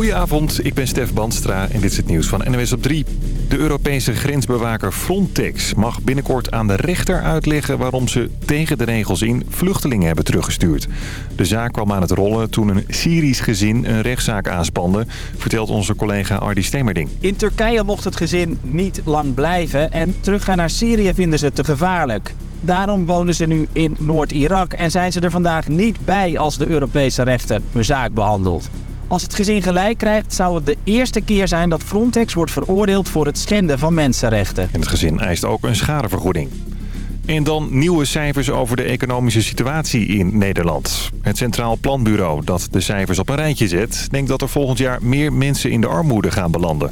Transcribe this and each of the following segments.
Goedenavond, ik ben Stef Bandstra en dit is het nieuws van NWS op 3. De Europese grensbewaker Frontex mag binnenkort aan de rechter uitleggen... waarom ze tegen de regels in vluchtelingen hebben teruggestuurd. De zaak kwam aan het rollen toen een Syrisch gezin een rechtszaak aanspande... vertelt onze collega Ardi Stemmerding. In Turkije mocht het gezin niet lang blijven en teruggaan naar Syrië vinden ze te gevaarlijk. Daarom wonen ze nu in Noord-Irak en zijn ze er vandaag niet bij als de Europese rechter hun zaak behandelt. Als het gezin gelijk krijgt, zou het de eerste keer zijn dat Frontex wordt veroordeeld voor het schenden van mensenrechten. En het gezin eist ook een schadevergoeding. En dan nieuwe cijfers over de economische situatie in Nederland. Het Centraal Planbureau, dat de cijfers op een rijtje zet... denkt dat er volgend jaar meer mensen in de armoede gaan belanden.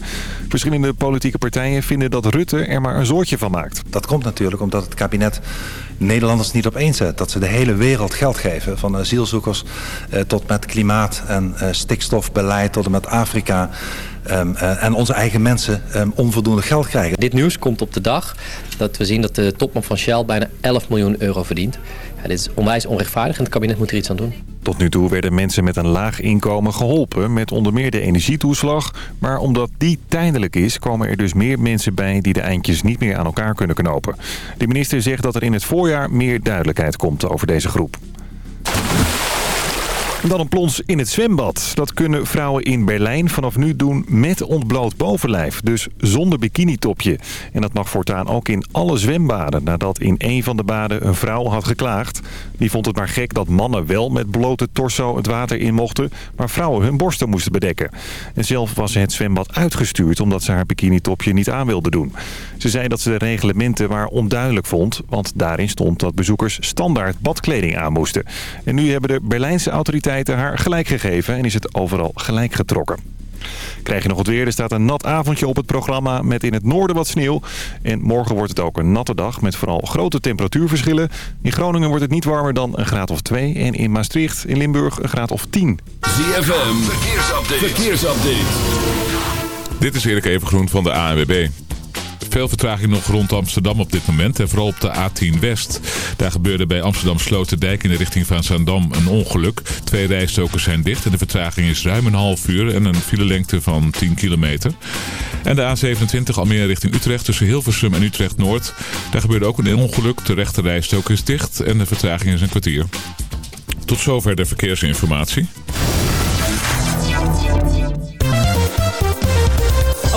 Verschillende politieke partijen vinden dat Rutte er maar een zoortje van maakt. Dat komt natuurlijk omdat het kabinet Nederlanders niet op zet. Dat ze de hele wereld geld geven. Van asielzoekers eh, tot met klimaat en eh, stikstofbeleid tot en met Afrika. Um, uh, en onze eigen mensen um, onvoldoende geld krijgen. Dit nieuws komt op de dag dat we zien dat de topman van Shell bijna 11 miljoen euro verdient. Ja, dit is onwijs onrechtvaardig en het kabinet moet er iets aan doen. Tot nu toe werden mensen met een laag inkomen geholpen met onder meer de energietoeslag. Maar omdat die tijdelijk is, komen er dus meer mensen bij die de eindjes niet meer aan elkaar kunnen knopen. De minister zegt dat er in het voorjaar meer duidelijkheid komt over deze groep. Dan een plons in het zwembad. Dat kunnen vrouwen in Berlijn vanaf nu doen met ontbloot bovenlijf. Dus zonder bikinitopje. En dat mag voortaan ook in alle zwembaden. Nadat in een van de baden een vrouw had geklaagd. Die vond het maar gek dat mannen wel met blote torso het water in mochten. Maar vrouwen hun borsten moesten bedekken. En zelf was het zwembad uitgestuurd omdat ze haar bikinitopje niet aan wilde doen. Ze zei dat ze de reglementen maar onduidelijk vond. Want daarin stond dat bezoekers standaard badkleding aan moesten. En nu hebben de Berlijnse autoriteiten haar gelijk gegeven en is het overal gelijk getrokken. Krijg je nog het weer. Er staat een nat avondje op het programma met in het noorden wat sneeuw. En morgen wordt het ook een natte dag met vooral grote temperatuurverschillen. In Groningen wordt het niet warmer dan een graad of 2. En in Maastricht, in Limburg, een graad of 10. ZFM, verkeersupdate. verkeersupdate. Dit is Erik Evengroen van de ANWB. Veel vertraging nog rond Amsterdam op dit moment. En vooral op de A10 West. Daar gebeurde bij Amsterdam Sloterdijk in de richting van Zaandam een ongeluk. Twee rijstokers zijn dicht en de vertraging is ruim een half uur en een filelengte van 10 kilometer. En de A27 Almere richting Utrecht tussen Hilversum en Utrecht Noord. Daar gebeurde ook een ongeluk. De rechte rijstok is dicht en de vertraging is een kwartier. Tot zover de verkeersinformatie.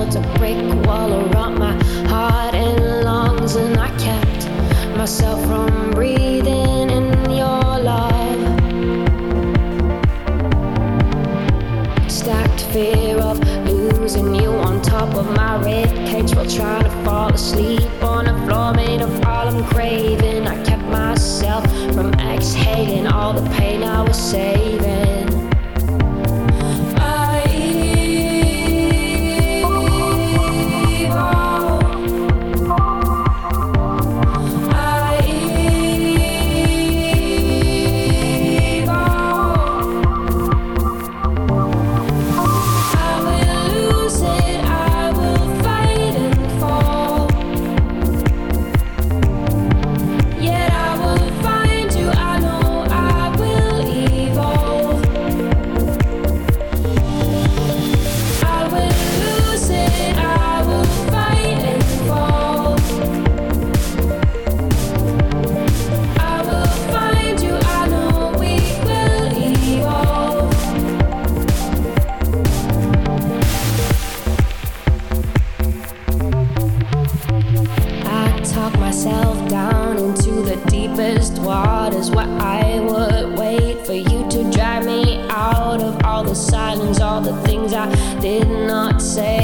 Shoulders, built a brick wall around my heart and lungs, and I kept myself from breathing in your love. Stacked fear of losing you on top of my rib cage while trying to fall asleep on a floor made of all I'm craving. I kept myself from exhaling all the pain I was saving. Say,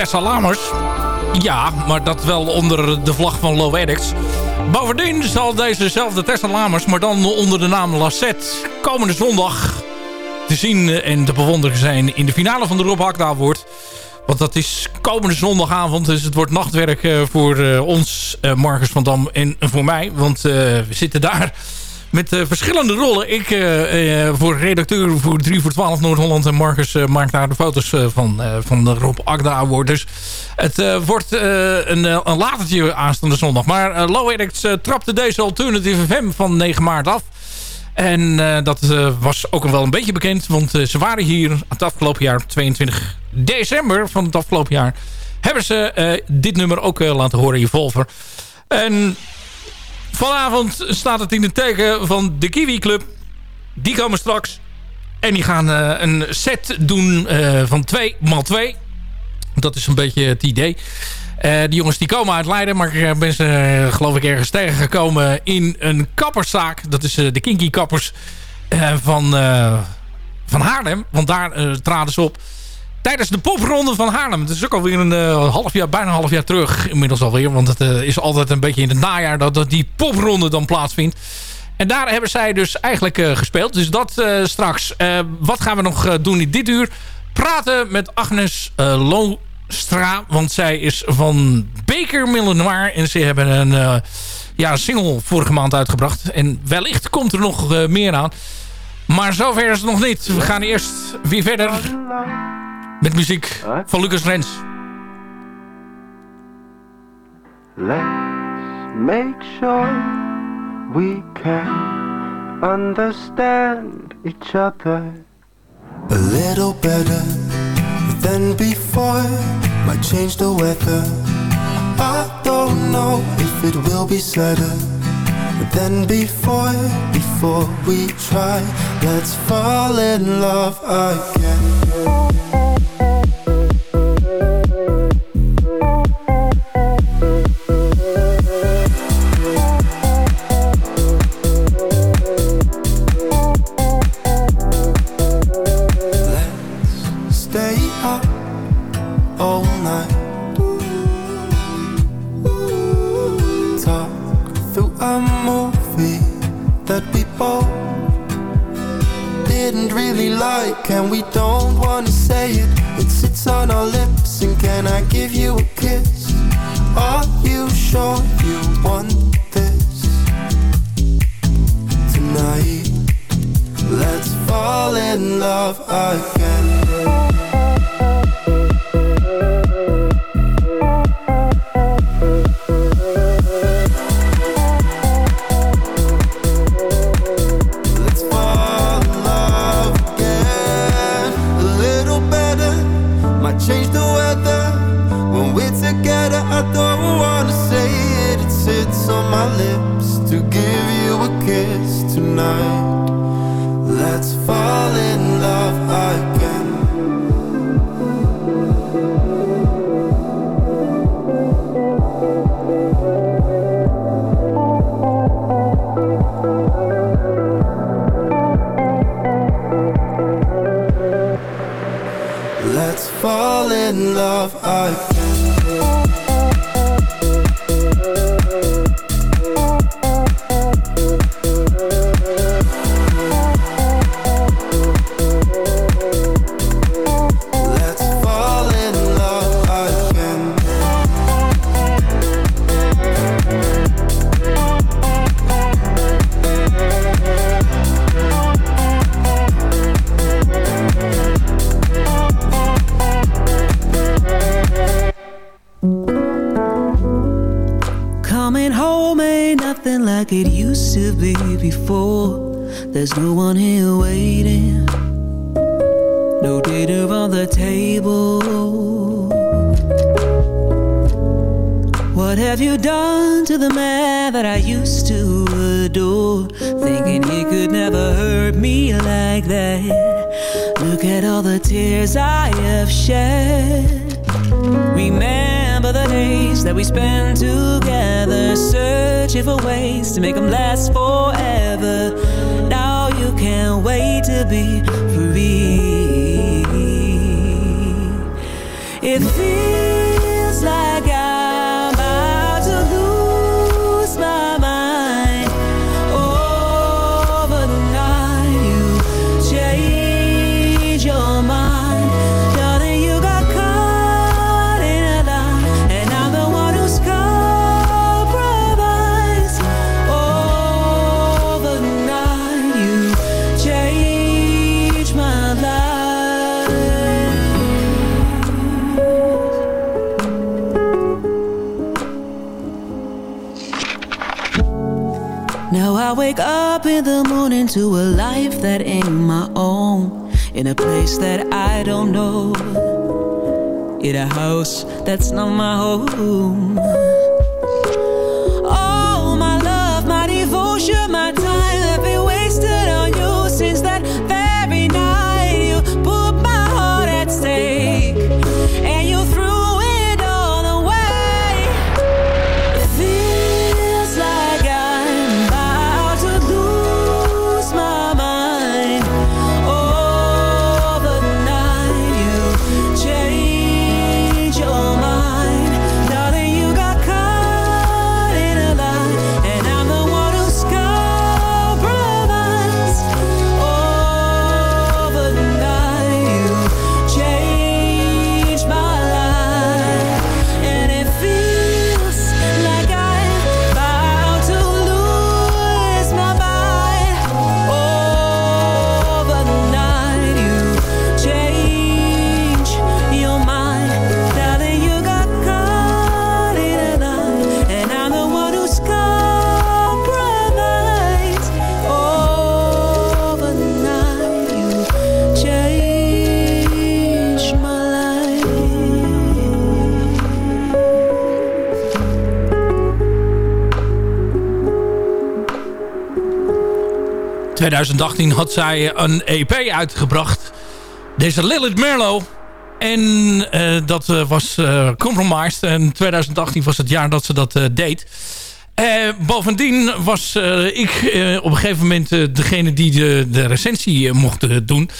Tessa Lamers? Ja, maar dat wel onder de vlag van Low Addicts. Bovendien zal dezezelfde Tessa Lamers, maar dan onder de naam Lassette... komende zondag te zien en te bewonderen zijn in de finale van de Rob Hakda Award. Want dat is komende zondagavond. Dus het wordt nachtwerk eh, voor eh, ons, eh, Marcus van Dam en voor mij. Want we zitten daar met uh, verschillende rollen. Ik uh, uh, voor redacteur voor 3 voor 12 Noord-Holland. En Marcus maakt daar de foto's van, van de Rob Agda Award. Dus het wordt een, een latertje aanstaande zondag. Maar Low Addicts trapte deze Alternative FM van 9 maart af. En dat was ook wel een beetje bekend. Want ze waren hier het afgelopen jaar, 22 december van het afgelopen jaar... hebben ze dit nummer ook laten horen, Evolver. En Vanavond staat het in het teken van de Kiwi Club. Die komen straks. En die gaan uh, een set doen uh, van 2 x 2 Dat is een beetje het idee. Uh, die jongens die komen uit Leiden. Maar ik ben ze geloof ik ergens tegengekomen in een kapperszaak. Dat is de Kinky Kappers van, van Haarlem. Want daar traden ze op tijdens de popronde van Haarlem. Het is ook alweer een uh, half jaar, bijna een half jaar terug inmiddels alweer. Want het uh, is altijd een beetje in het najaar dat, dat die popronde dan plaatsvindt. En daar hebben zij dus eigenlijk uh, gespeeld. Dus dat straks. wat gaan we nog doen in dit uur? Praten met Agnes Loostra. Want zij is van Baker Millenoir. En ze hebben een, ja, een single vorige maand uitgebracht. En wellicht komt er nog meer aan. Maar zover is het nog niet. We gaan eerst weer verder met muziek van Lucas Rens. Let's make sure we can understand each other a little better than before. Might change the weather. I don't know if it will be sadder than before. Before we try, let's fall in love again. Nothing like it used to be before. There's no one here waiting, no dinner on the table. What have you done to the man that I used to adore? Thinking he could never hurt me like that. Look at all the tears I have shed. Remember the days that we spent together Searching for ways to make them last forever. Now you can't wait to be free. It feels wake up in the morning to a life that ain't my own. In a place that I don't know. In a house that's not my home 2018 had zij een EP uitgebracht. Deze Lilith Merlo. En eh, dat eh, was eh, Compromised. En 2018 was het jaar dat ze dat eh, deed. Eh, bovendien was eh, ik eh, op een gegeven moment eh, degene die de, de recensie eh, mocht eh, doen.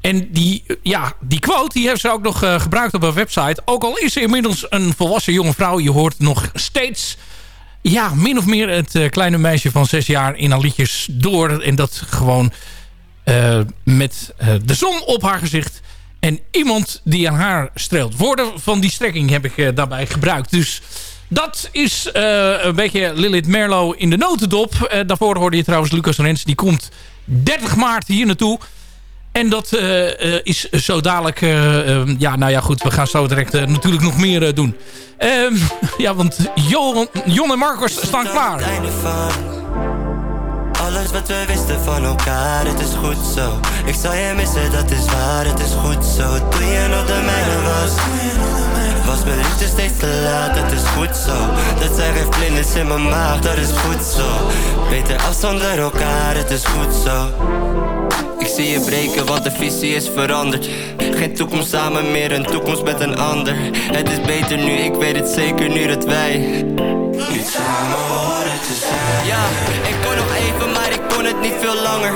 En die, ja, die quote die heeft ze ook nog eh, gebruikt op haar website. Ook al is ze inmiddels een volwassen jonge vrouw. Je hoort nog steeds ja, min of meer het eh, kleine meisje van zes jaar in haar liedjes door. En dat gewoon eh, met eh, de zon op haar gezicht. En iemand die aan haar streelt. Woorden van die strekking heb ik daarbij gebruikt. Dus dat is een beetje Lilith Merlo in de notendop. Daarvoor hoorde je trouwens Lucas Rens. Die komt 30 maart hier naartoe. En dat eh, eh, is zo dadelijk... eh, eh, ja, nou ja, goed. We gaan zo direct natuurlijk nog meer doen. Ehm, ja, want Jon, Jon en Marcos staan klaar. Alles wat we wisten van elkaar, het is goed zo Ik zal je missen, dat is waar, het is goed zo Toen je nog de mijne was Was mijn liefde steeds te laat, dat is goed zo. Dat zij heeft vlinders in mijn maag, dat is goed zo. Beter afzonder elkaar, het is goed zo. Ik zie je breken, want de visie is veranderd. Geen toekomst samen meer, een toekomst met een ander. Het is beter nu, ik weet het zeker nu dat wij Niet samen horen te zijn. Ja, ik kon nog even, maar ik kon het niet veel langer.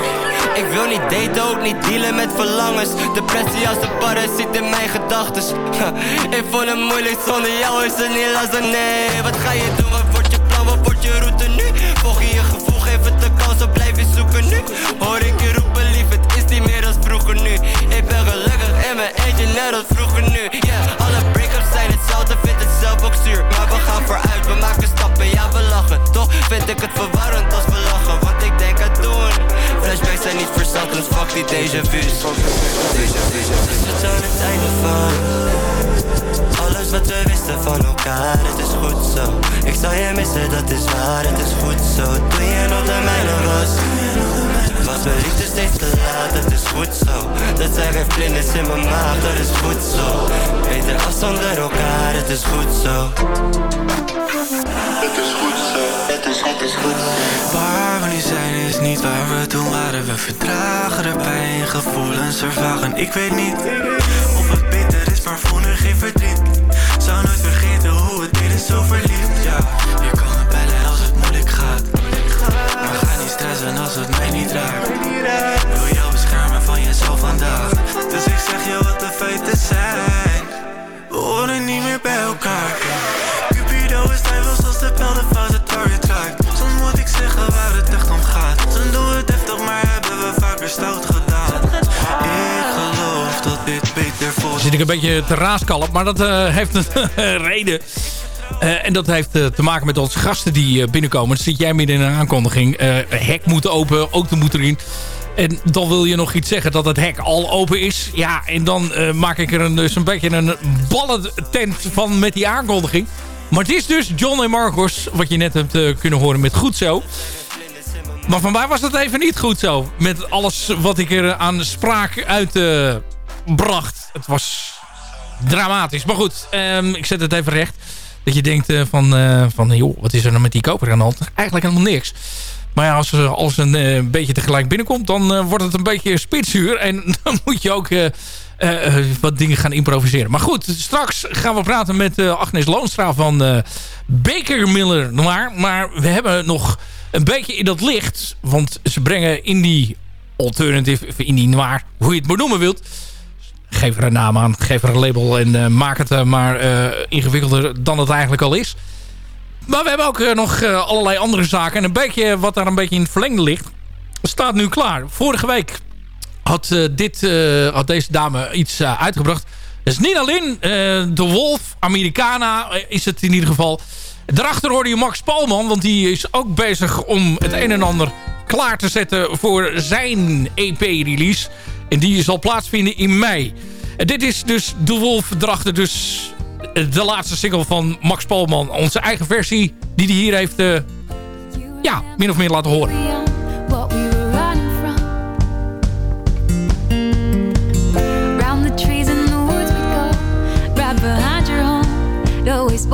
Ik wil niet daten, ook niet dealen met verlangens. Depressie als een parasiet in mijn gedachtes Ik vond het moeilijk, zonder jou is het niet lastig, nee Wat ga je doen, wat wordt je plan, wat wordt je route nu? Volg je je gevoel, geef het de kans, of blijf je zoeken nu? Hoor ik je roepen, lief, het is niet meer als vroeger nu. Ik ben gelukkig in mijn eentje, net als vroeger nu. Yeah, alle break-ups zijn hetzelfde, vind het zelf ook zuur. Maar we gaan vooruit, we maken stappen, ja we lachen. Toch vind ik het verwarrend als we lachen, Zijn niet verzand, dus fuck die déjà Déjà vu's, dus het aan het einde van. Alles wat we wisten van elkaar, het is goed zo. Ik zal je missen, dat is waar, het is goed zo. Toen je nog de mijne was Mijn liefde steeds te laat, het is goed zo. Dat zij heeft vlinders in mijn maag, dat is goed zo. Beter afzonder elkaar, het is goed zo. Het is goed zo, het is, het is goed zo. Waar we nu zijn is niet waar we toen waren We vertragen de pijn, gevoelens vervagen. Ik weet niet of het beter is, maar voel nu geen verdriet een beetje te raaskallen. Maar dat uh, heeft een reden. Uh, en dat heeft uh, te maken met onze gasten die binnenkomen. Dan zit jij midden in een aankondiging. hek moet open, auto moet erin. En dan wil je nog iets zeggen dat het hek al open is. Ja, en dan maak ik er een, dus een beetje een ballentent van met die aankondiging. Maar het is dus John en Marcos, wat je net hebt kunnen horen met Goed Zo. Maar van mij was dat even niet goed zo. Met alles wat ik er aan spraak uit bracht. Het was dramatisch. Maar goed, um, ik zet het even recht. Dat je denkt uh, van, uh, van, joh, wat is er nou met die koper aan de hand? Eigenlijk helemaal niks. Maar ja, als alles een uh, beetje tegelijk binnenkomt, dan wordt het een beetje spitsuur. En dan moet je ook wat dingen gaan improviseren. Maar goed, straks gaan we praten met Agnes Loonstra van Baker Miller Noir. Maar we hebben nog een beetje in dat licht. Want ze brengen in die alternative, in die noir, hoe je het maar noemen wilt geef er een naam aan, geef er een label en uh, maak het uh, maar uh, ingewikkelder dan het eigenlijk al is. Maar we hebben ook nog allerlei andere zaken. En een beetje wat daar een beetje in het verlengde ligt, staat nu klaar. Vorige week had, dit, had deze dame iets uitgebracht. Het is niet alleen de Wolf, Americana is het in ieder geval. Daarachter hoorde je Max Palman, want die is ook bezig om het een en ander klaar te zetten voor zijn EP-release. En die zal plaatsvinden in mei. En dit is dus De Wolf. Dus de laatste single van Max Polman. Onze eigen versie die hij hier heeft... Uh, ja, min of meer laten horen. Always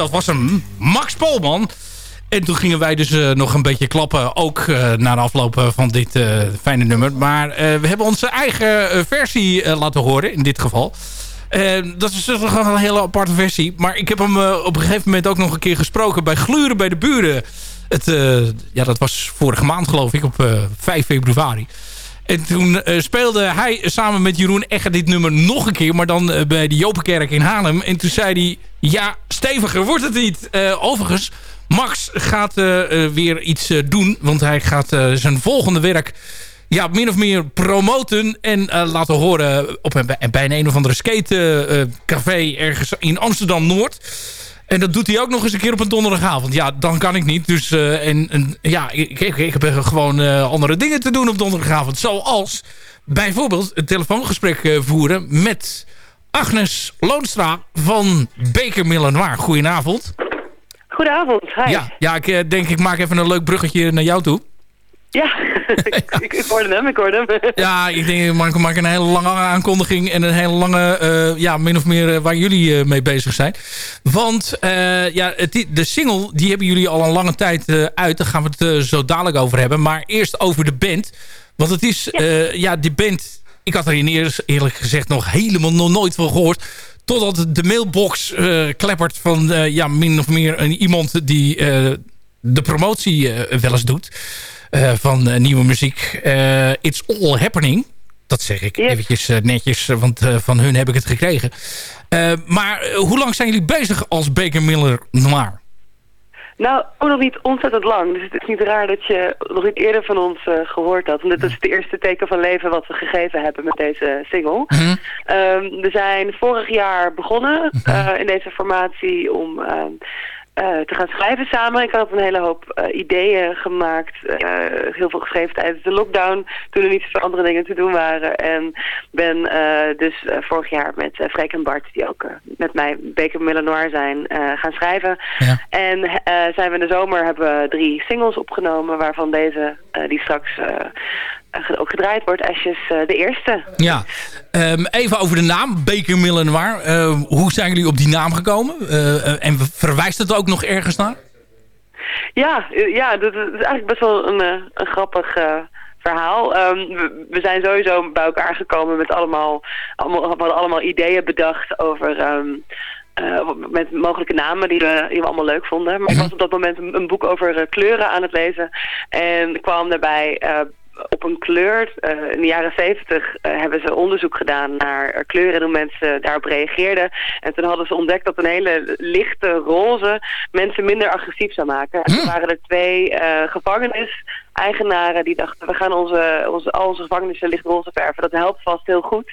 dat was hem, Max Polman. En toen gingen wij dus uh, nog een beetje klappen. Ook uh, na de afloop van dit fijne nummer. Maar we hebben onze eigen versie laten horen in dit geval. dat is toch een hele aparte versie. Maar ik heb hem op een gegeven moment ook nog een keer gesproken... bij Gluren bij de Buren. Het, ja, dat was vorige maand geloof ik, op 5 februari. En toen speelde hij samen met Jeroen Egger dit nummer nog een keer. Maar dan bij de Jopenkerk in Haarlem. En toen zei hij, ja, steviger wordt het niet. overigens Max gaat weer iets doen. Want hij gaat zijn volgende werk ja, min of meer promoten. En laten horen op een, bij een, een of andere skatecafé ergens in Amsterdam-Noord. En dat doet hij ook nog eens een keer op een donderdagavond. Ja, dan kan ik niet. Dus en, en, ja, ik, ik, ik heb gewoon andere dingen te doen op donderdagavond. Zoals bijvoorbeeld een telefoongesprek voeren met Agnes Loonstra van Millenoir. Goedenavond. Goedenavond, hi. Ja, ja ik eh, denk ik maak even een leuk bruggetje naar jou toe. Ja, ik, ik, hoorde hem, ik hoorde hem. ja, ik denk ik maak een hele lange aankondiging en een hele lange, uh, ja, min of meer uh, waar jullie uh, mee bezig zijn. Want ja, het, de single, die hebben jullie al een lange tijd uit. Daar gaan we het zo dadelijk over hebben. Maar eerst over de band. Want het is, ja, ja die band, ik had er in eerst eerlijk gezegd nog helemaal nog nooit van gehoord. Totdat de mailbox kleppert van ja, min of meer een, iemand die de promotie wel eens doet. Van nieuwe muziek. It's All Happening. Dat zeg ik yes. eventjes netjes, want van hun heb ik het gekregen. maar hoe lang zijn jullie bezig als Baker Miller Noir? Nou, ook nog niet ontzettend lang. Dus het is niet raar dat je nog niet eerder van ons uh, gehoord had. Want dit is het eerste teken van leven wat we gegeven hebben met deze single. Mm -hmm. um, we zijn vorig jaar begonnen uh, in deze formatie om... Uh, te gaan schrijven samen. Ik had een hele hoop uh, ideeën gemaakt. Uh, heel veel geschreven tijdens de lockdown. Toen er niet zoveel andere dingen te doen waren. En ben dus vorig jaar met Freek en Bart, die ook met mij Beker Millenoir zijn, gaan schrijven. Ja. En zijn we in de zomer hebben we drie singles opgenomen. Waarvan deze, die straks ook gedraaid wordt, Ashes de eerste. Ja, um, even over de naam, Baker Millenoir. Uh, hoe zijn jullie op die naam gekomen? Uh, en verwijst het ook nog ergens naar? Ja, ja dat is eigenlijk best wel een, een grappig verhaal. Um, we, we, zijn sowieso bij elkaar gekomen met allemaal, allemaal, hadden allemaal ideeën bedacht over... Um, uh, met mogelijke namen die we, die we allemaal leuk vonden. Maar ik was op dat moment een, een boek over uh, kleuren aan het lezen. En kwam daarbij uh, op een kleur. Uh, in de jaren zeventig uh, hebben ze onderzoek gedaan naar kleuren en hoe mensen daarop reageerden. En toen hadden ze ontdekt dat een hele lichte roze mensen minder agressief zou maken. En toen waren er twee uh, gevangenis-eigenaren die dachten... we gaan onze, onze, al onze gevangenissen lichtroze verven. Dat helpt vast heel goed.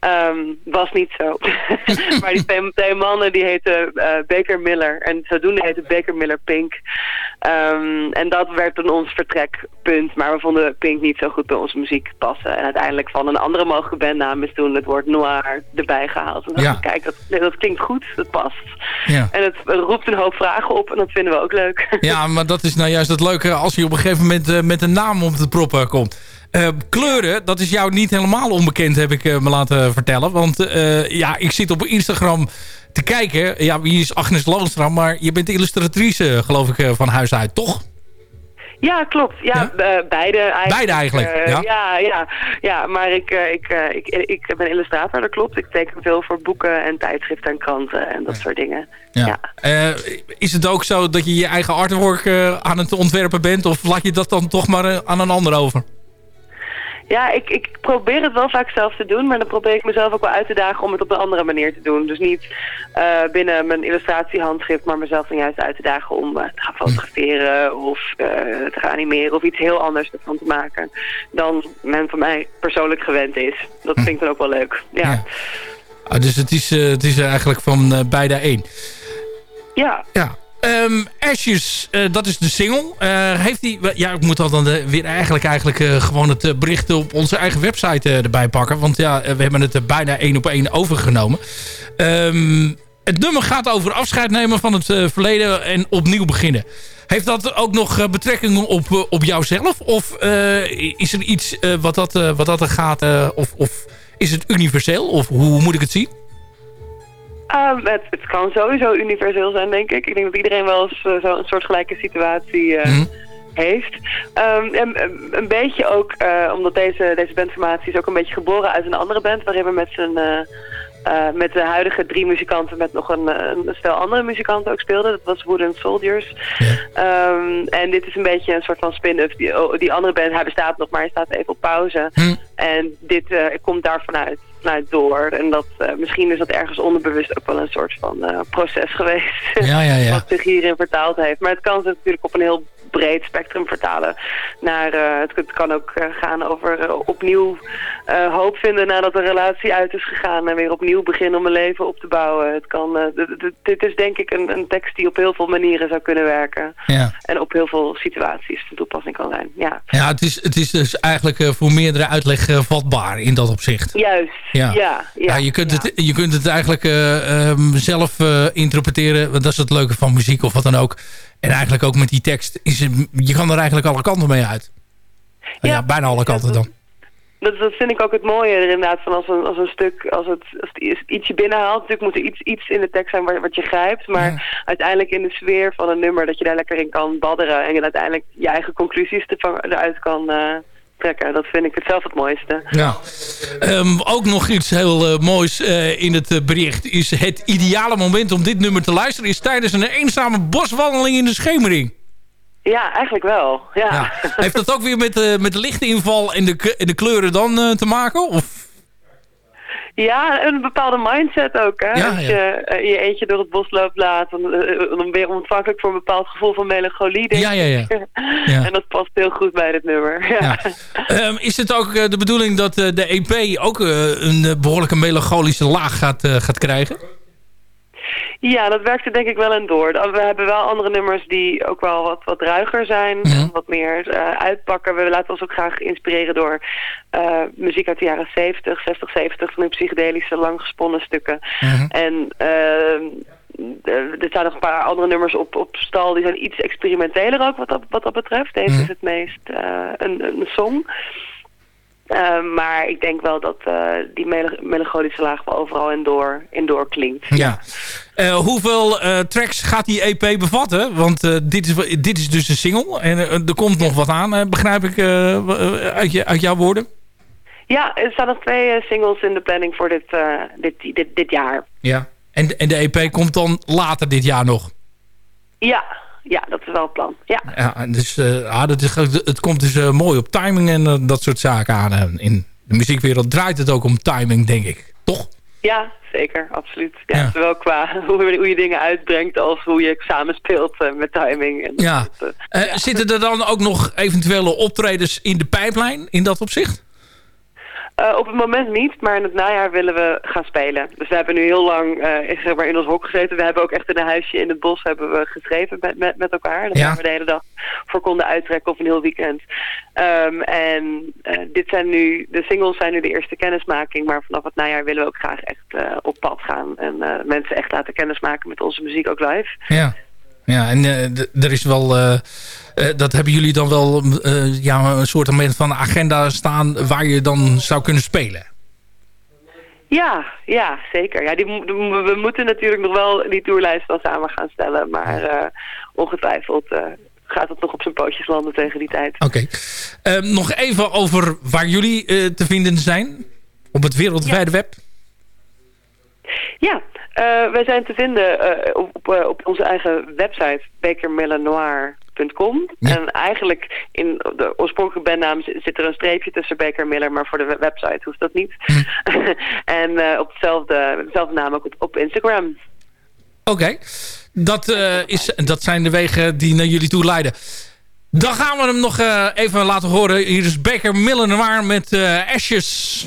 Um, was niet zo. maar die twee, twee, mannen die heten uh, Baker Miller. En zodoende heette Baker Miller Pink. Um, en dat werd toen ons vertrekpunt. Maar we vonden Pink niet zo goed bij onze muziek passen. En uiteindelijk van een andere mogelijke bandnaam is toen het woord noir erbij gehaald. En dachten, ja. kijk, dat, dat klinkt goed, dat past. Ja. En het roept een hoop vragen op en dat vinden we ook leuk. ja, maar dat is nou juist het leuke als je op een gegeven moment uh, met een naam op de proppen komt. Uh, kleuren, dat is jou niet helemaal onbekend, heb ik uh, me laten vertellen. Want uh, ja, ik zit op Instagram te kijken. Ja, wie is Agnes Loonstra? Maar je bent illustratrice, geloof ik, van huis uit, toch? Ja, klopt. Ja, ja? beide eigenlijk. Beide eigenlijk, ja? ja? Ja, ja, maar ik, ik, ik, ik, ben illustrator, dat klopt. Ik teken veel voor boeken en tijdschriften en kranten en dat soort dingen. Ja. is het ook zo dat je je eigen artwork aan het ontwerpen bent? Of laat je dat dan toch maar aan een ander over? Ja, ik, ik probeer het wel vaak zelf te doen, maar dan probeer ik mezelf ook wel uit te dagen om het op een andere manier te doen. Dus niet uh, binnen mijn illustratiehandschrift, maar mezelf dan juist uit te dagen om uh, te gaan fotograferen of uh, te gaan animeren of iets heel anders ervan te maken dan men van mij persoonlijk gewend is. Dat hm. vind ik dan ook wel leuk, ja. ja. Ah, dus het is, het is eigenlijk van beide één. Ja. Ja. Um, Ashes, uh, dat is de single. Uh, heeft die, ja, ik moet dan de, weer eigenlijk, eigenlijk uh, gewoon het bericht op onze eigen website erbij pakken. Want ja, we hebben het bijna één op één overgenomen. Um, het nummer gaat over afscheid nemen van het verleden en opnieuw beginnen. Heeft dat ook nog betrekking op, op jouzelf? Of is er iets wat, dat, wat dat er gaat? of, of is het universeel? Of hoe moet ik het zien? Um, het, het, kan sowieso universeel zijn, denk ik. Ik denk dat iedereen wel eens uh, zo'n soortgelijke situatie uh, mm -hmm. heeft. Um, en, een beetje ook, uh, omdat deze, deze bandformatie is ook een beetje geboren uit een andere band... waarin we met z'n... Uh, met de huidige drie muzikanten met nog een, een stel andere muzikanten ook speelden. Dat was Wooden Soldiers. Ja. Um, en dit is een beetje een soort van spin-off. Die, oh, die, andere band, hij bestaat nog, maar hij staat even op pauze. Hm. En dit uh, komt daar vanuit, vanuit door. En dat, uh, misschien is dat ergens onderbewust ook wel een soort van proces geweest. Ja, ja, ja. wat zich hierin vertaald heeft. Maar het kan zich natuurlijk op een heel breed spectrum vertalen. Naar, uh, het, het, kan ook uh, gaan over uh, opnieuw hoop vinden nadat een relatie uit is gegaan. En weer opnieuw beginnen om een leven op te bouwen. Het kan, dit is denk ik een, een, tekst die op heel veel manieren zou kunnen werken. Ja. En op heel veel situaties van toepassing kan zijn. Ja, ja het, is, het is dus eigenlijk voor meerdere uitleg vatbaar in dat opzicht. Juist, ja. ja, ja je, kunt Het, je kunt het eigenlijk um, zelf interpreteren. Want dat is het leuke van muziek of wat dan ook. En eigenlijk ook met die tekst, is je kan er eigenlijk alle kanten mee uit. Ja, ja bijna alle kanten dan. Dat, dat vind ik ook het mooie er inderdaad van als een, als een stuk, als het, als het ietsje binnenhaalt. Natuurlijk moet er iets, iets in de tekst zijn wat, wat je grijpt. Maar ja. uiteindelijk in de sfeer van een nummer dat je daar lekker in kan badderen. En je uiteindelijk je eigen conclusies eruit kan... Uh, trekken. Dat vind ik het zelf het mooiste. Ja. Um, ook nog iets heel uh, moois uh, in het uh, bericht is het ideale moment om dit nummer te luisteren is tijdens een eenzame boswandeling in de schemering. Ja, eigenlijk wel. Ja. ja. Heeft dat ook weer met, met de lichtinval en de, en de kleuren dan te maken? Of? Ja, een bepaalde mindset ook. Hè? Ja, Als je uh, je eentje door het bos loopt laat, dan, uh, dan ben je ontvankelijk voor een bepaald gevoel van melancholie. Denk ja, ja, ja, ja. en dat past heel goed bij dit nummer. Ja. Um, is het ook de bedoeling dat de EP ook een behoorlijke melancholische laag gaat, gaat krijgen? Ja, dat werkt er denk ik wel in door. We hebben wel andere nummers die ook wel wat, wat ruiger zijn. Ja. Wat meer uh, uitpakken. We laten ons ook graag inspireren door uh, muziek uit de jaren 70, 60, 70. Van die psychedelische, langgesponnen stukken. Ja. En... Uh, er staan nog een paar andere nummers op, op stal. Die zijn iets experimenteler ook wat dat, wat dat betreft. Deze Mhm. is het meest een, een song. Uh, maar ik denk wel dat uh, die mel melancholische laag wel overal in door, in door klinkt. Ja. Uh, hoeveel tracks gaat die EP bevatten? Want dit, is, dit is dus een single. En er komt nog wat aan, begrijp ik uit, je, uit jouw woorden? Ja, er staan nog twee singles in de planning voor dit, dit, dit, dit jaar. Ja. En, en de EP komt dan later dit jaar nog? Ja, ja, dat is wel het plan. Ja. ja dus uh, ah, dat is, het komt dus uh, mooi op timing en uh, dat soort zaken aan. in de muziekwereld draait het ook om timing, denk ik. Toch? Ja, zeker. Absoluut. Ja, ja. Zowel qua hoe, hoe, je dingen uitbrengt als hoe je samenspeelt met timing. En ja. Ja. Zitten er dan ook nog eventuele optredens in de pijplijn in dat opzicht? Uh, op het moment niet, maar in het najaar willen we gaan spelen. Dus we hebben nu heel lang uh, zeg maar in ons hok gezeten. We hebben ook echt in een huisje in het bos hebben we geschreven met, met, met elkaar. Dat ja. we de hele dag voor konden uittrekken of een heel weekend. Um, en uh, dit zijn nu, de singles zijn nu de eerste kennismaking. Maar vanaf het najaar willen we ook graag echt op pad gaan. En mensen echt laten kennismaken met onze muziek ook live. Ja. Ja, en er is wel... Uh, dat hebben jullie dan wel ja, een soort van agenda staan... waar je dan zou kunnen spelen? Ja, ja, zeker. Ja, die, we moeten natuurlijk nog wel die tourlijst wel samen gaan stellen. Maar ongetwijfeld gaat het nog op zijn pootjes landen tegen die tijd. Oké. Okay. nog even over waar jullie te vinden zijn. Op het wereldwijde ja. web. Ja, wij zijn te vinden op, op onze eigen website Ja. En eigenlijk in de oorspronkelijke bandnaam zit er een streepje tussen Baker Miller, maar voor de website hoeft dat niet. Hm. en op hetzelfde, dezelfde naam ook op, op Instagram. Oké, okay. dat, is, dat zijn de wegen die naar jullie toe leiden. Dan gaan we hem nog even laten horen. Hier is Baker Miller met Ashes.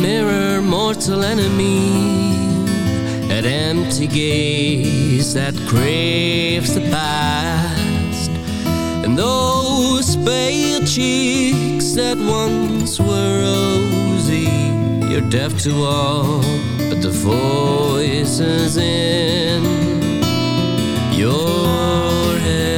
Mirror, mortal enemy, that empty gaze that craves the past, and those pale cheeks that once were rosy. You're deaf to all but the voices in your head.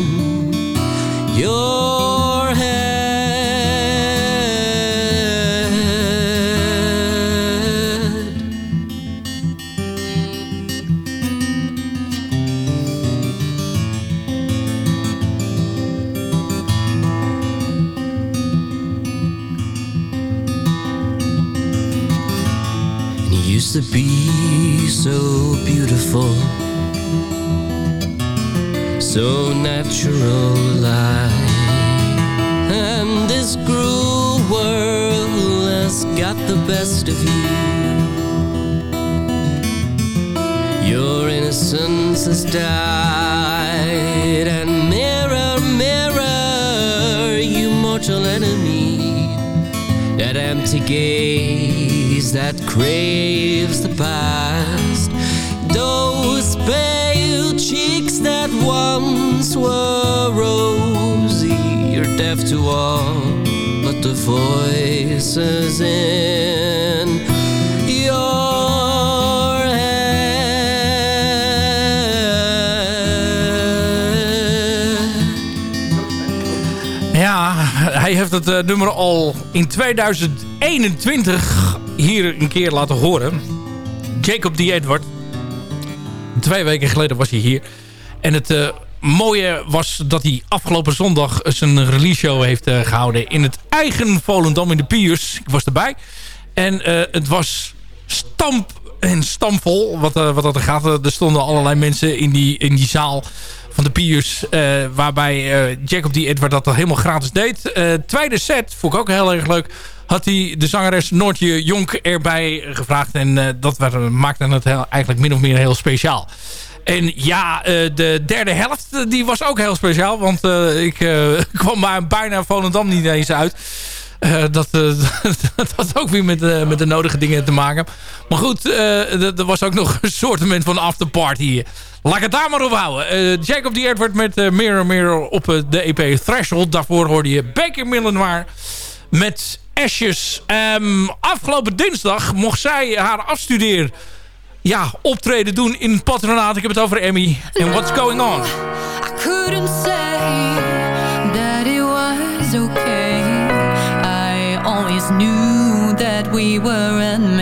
natural like. And this cruel world has got the best of you. Your innocence has died. And mirror, mirror, you mortal enemy that empty gaze that craves the past those were rosy you're deaf to all but the voices in your head Ja, hij heeft het eh, nummer al in 2021 hier een keer laten horen. Jacob D. Edward. Twee weken geleden was hij hier. En het eh, mooie was dat hij afgelopen zondag zijn release show heeft eh, gehouden... in het eigen Volendam in de Piers. Ik was erbij. En eh, het was stamp en stamvol wat, eh, wat dat er gaat. Er stonden allerlei mensen in die, in die zaal van de Piers. waarbij Jacob D. Edward dat helemaal gratis deed. Tweede set, vond ik ook heel erg leuk. Had hij de zangeres Noortje Jonk erbij gevraagd. En dat maakte het eigenlijk min of meer heel speciaal. En ja, eh, de derde helft eh, die was ook heel speciaal. Want eh, ik kwam maar bijna Volendam niet eens uit. Dat, dat had ook weer met, met de nodige dingen te maken. Maar goed, er was ook nog een soort van afterparty. Laat ik het daar maar op houden. Jacob D. Edward met Mirror Mirror op de EP Threshold. Daarvoor hoorde je Baker Millenoir met Ashes. Ehm, afgelopen dinsdag mocht zij haar afstudeer ja, optreden doen in het patronaat. Ik heb het over Emmy. En What's Going On? I couldn't say that it was okay. I always knew that we weren't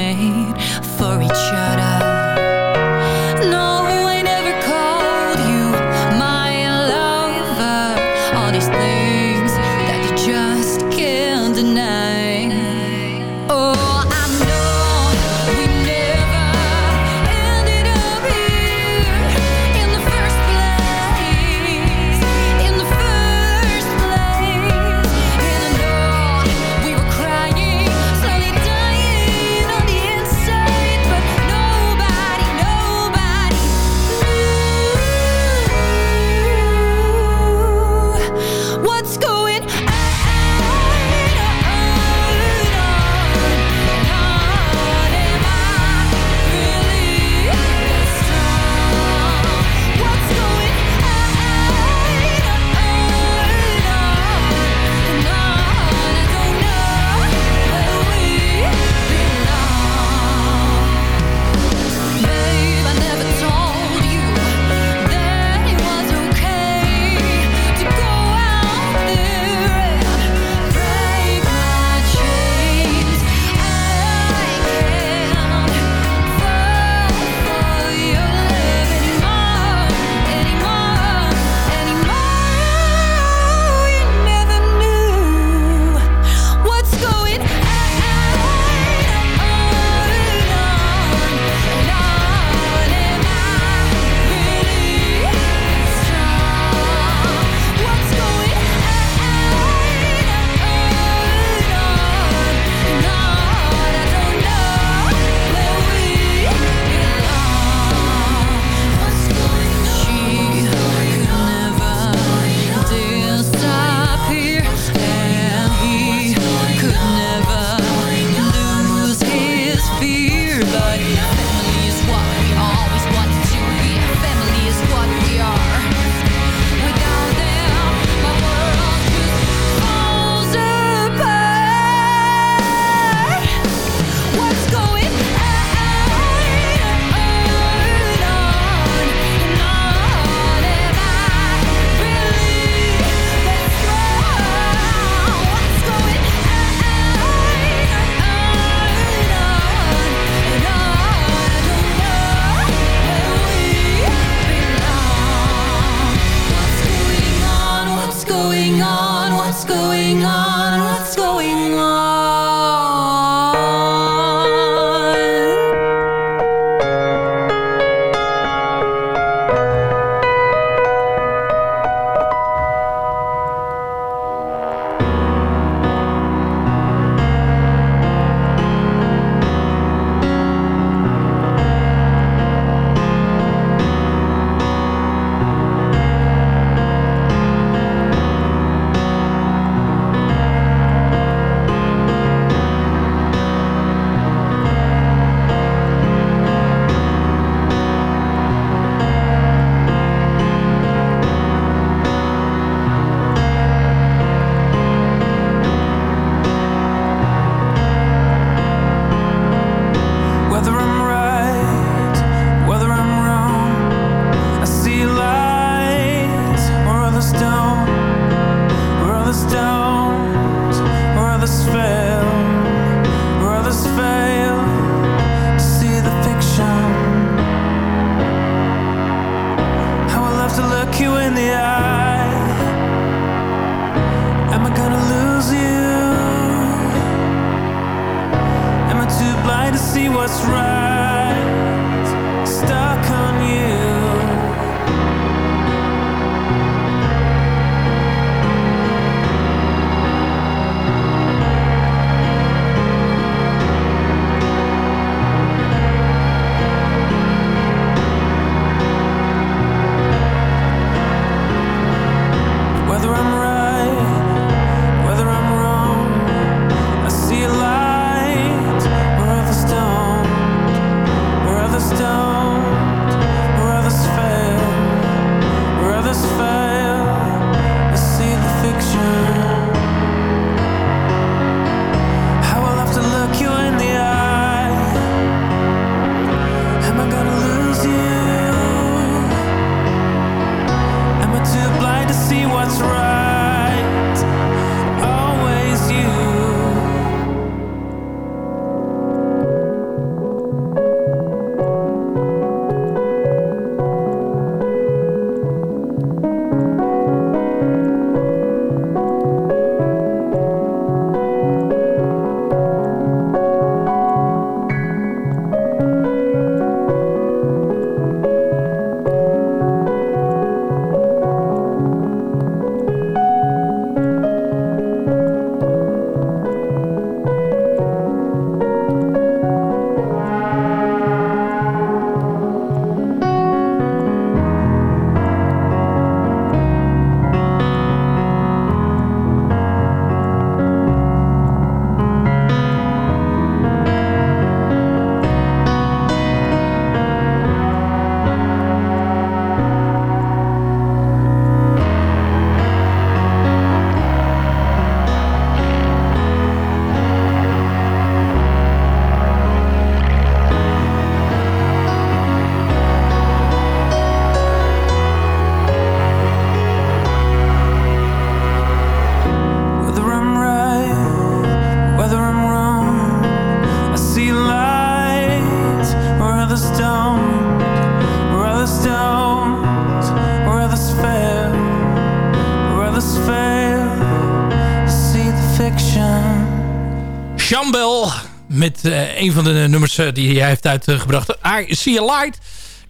een van de nummers eh, die hij heeft uitgebracht. I See a Light.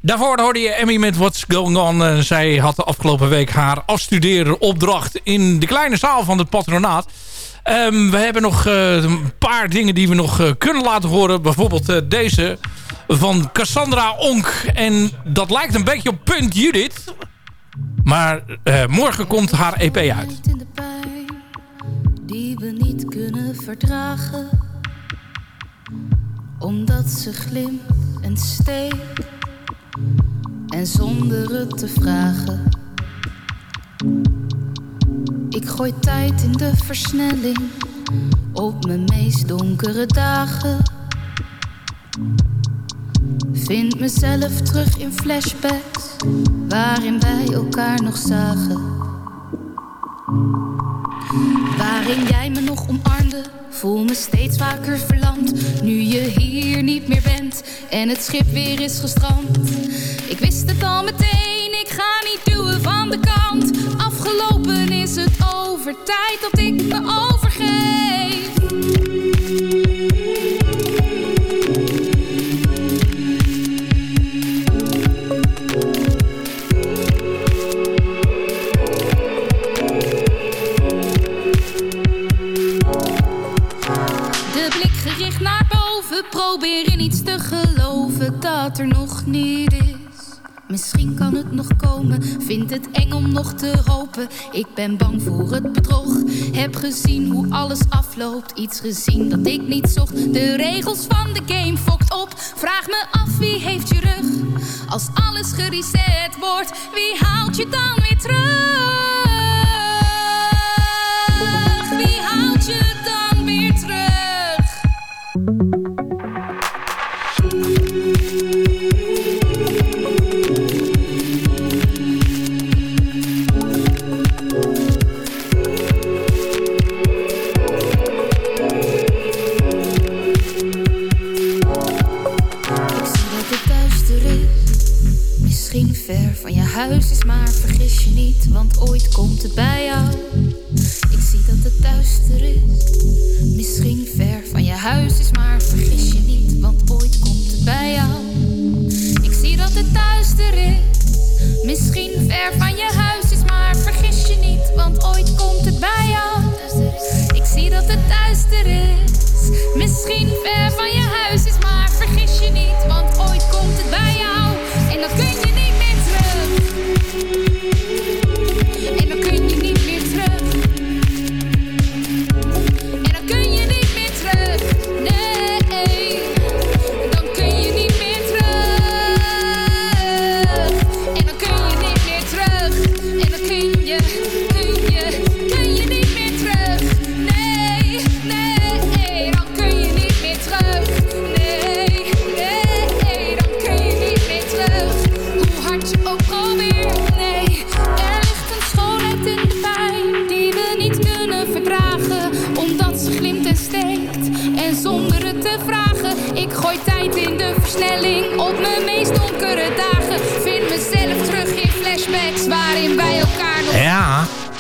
Daarvoor hoorde je Emmy met What's Going On. Eh, zij had de afgelopen week haar afstudeeropdracht in de kleine zaal van het patronaat. Ehm, we hebben nog eh, een paar dingen die we nog eh, kunnen laten horen. Bijvoorbeeld eh, deze van Cassandra Onk. En dat lijkt een beetje op Punt Judith. Maar eh, morgen komt haar EP uit. die we niet kunnen verdragen. Omdat ze glimt en steekt. En zonder het te vragen. Ik gooi tijd in de versnelling. Op mijn meest donkere dagen. Vind mezelf terug in flashbacks. Waarin wij elkaar nog zagen. Waarin jij me nog omarmde, voel me steeds vaker verlamd. Nu je hier niet meer bent en het schip weer is gestrand. Ik wist het al meteen, ik ga niet duwen van de kant. Afgelopen is het over tijd dat ik me overgeef. Probeer in iets te geloven dat er nog niet is. Misschien kan het nog komen, vind het eng om nog te hopen. Ik ben bang voor het bedrog, heb gezien hoe alles afloopt. Iets gezien dat ik niet zocht, de regels van de game fokt op. Vraag me af wie heeft je rug, als alles gereset wordt. Wie haalt je dan weer terug? Vergis je niet,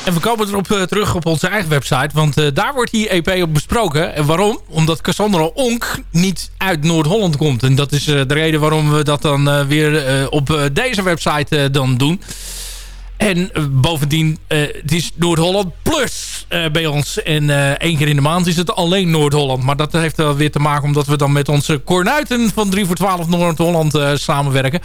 en we komen erop eh, terug op onze eigen website. Want eh, daar wordt die EP op besproken. En waarom? Omdat Cassandra Onk niet uit Noord-Holland komt. En dat is eh, de reden waarom we dat dan weer op deze website dan doen. En eh, bovendien, eh, het is Noord-Holland plus eh, bij ons. En één keer in de maand is het alleen Noord-Holland. Maar dat heeft wel weer te maken omdat we dan met onze kornuiten van 3 voor 12 Noord-Holland samenwerken.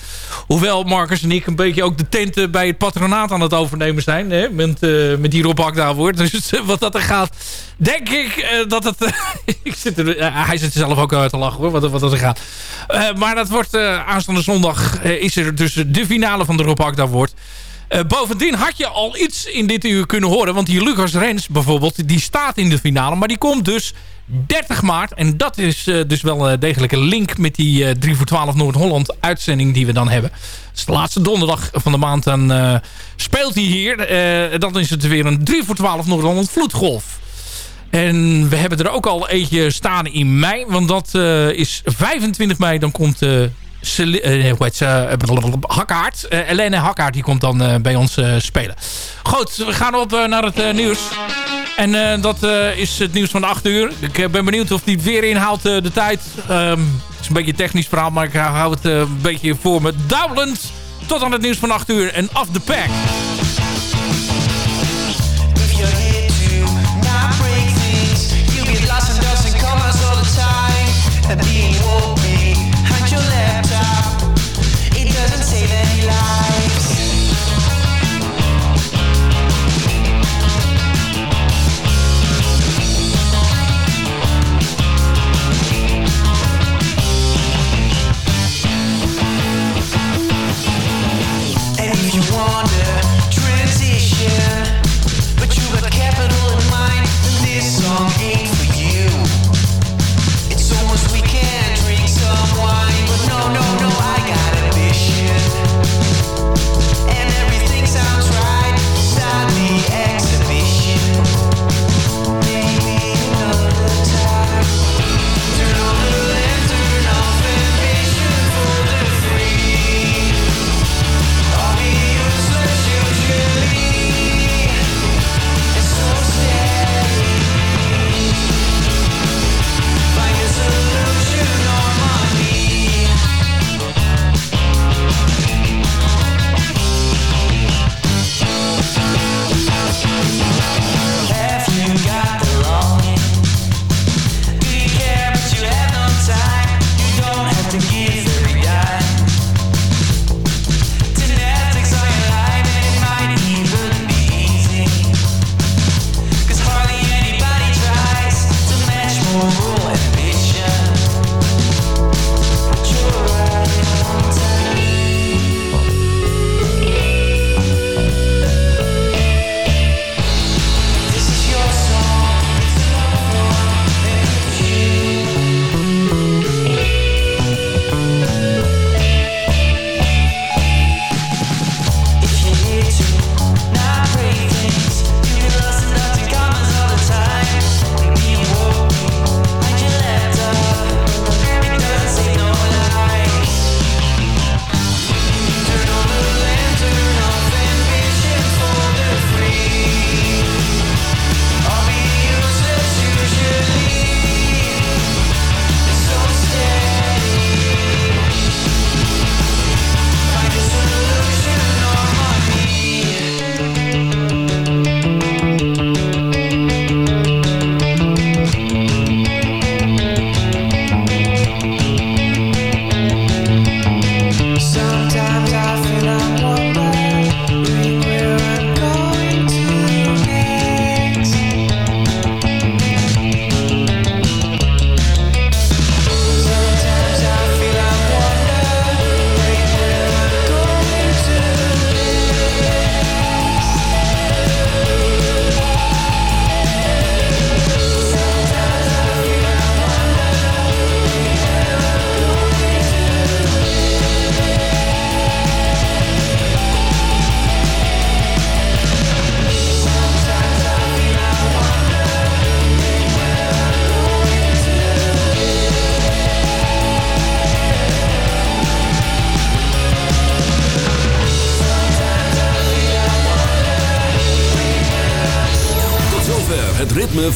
Hoewel Marcus en ik een beetje ook de tenten bij het patronaat aan het overnemen zijn. Hè, met, met die Rob wordt. Dus wat dat er gaat, denk ik dat het... ik zit hij zit er zelf ook uit te lachen hoor, wat, wat dat er gaat. Maar dat wordt aanstaande zondag is er dus de finale van de Rob wordt. Eh, bovendien had je al iets in dit uur kunnen horen. Want die Lucas Rens bijvoorbeeld, die staat in de finale. Maar die komt dus 30 maart. En dat is eh, dus wel een degelijke link met die eh 3 voor 12 Noord-Holland uitzending die we dan hebben. Dus de laatste donderdag van de maand dan eh, speelt hij hier. Eh, dan is het weer een 3 voor 12 Noord-Holland vloedgolf. En we hebben er ook al eentje staan in mei. Want dat eh, is 25 mei. Dan komt eh Celi- eh? Eh, Hakkaard. Eh, Helene Hakkaard die komt dan eh, bij ons eh, spelen. Goed, we gaan op eh, naar het eh, nieuws. En eh, dat eh, is het nieuws van 8 uur. Ik eh, ben benieuwd of die weer inhaalt eh, de tijd. Ehm, het is een beetje een technisch verhaal, maar ik hou het eh, een beetje voor me. Dublend tot aan het nieuws van 8 uur en off the pack.